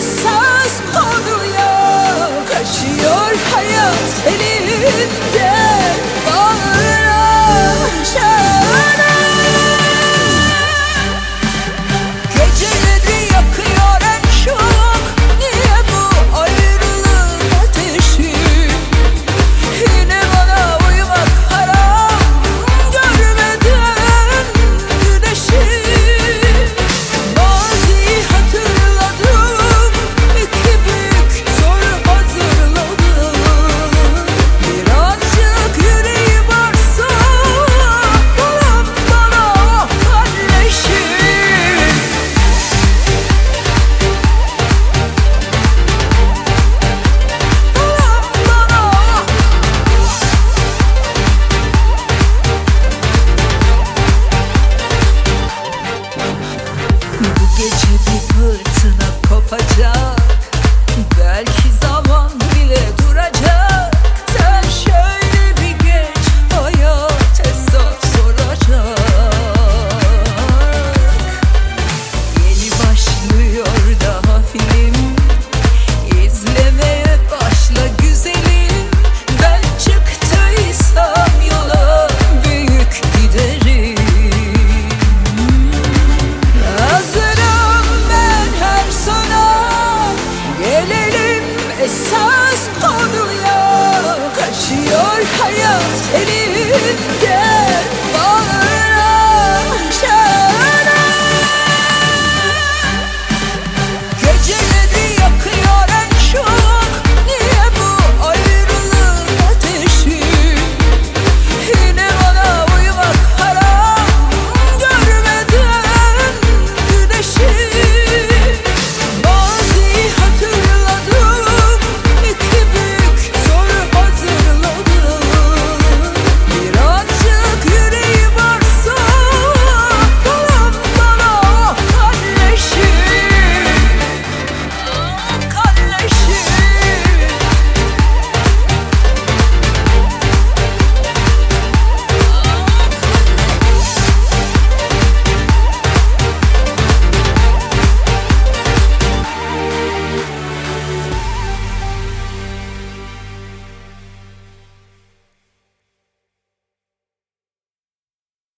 Jesus. yapacağım millions. It is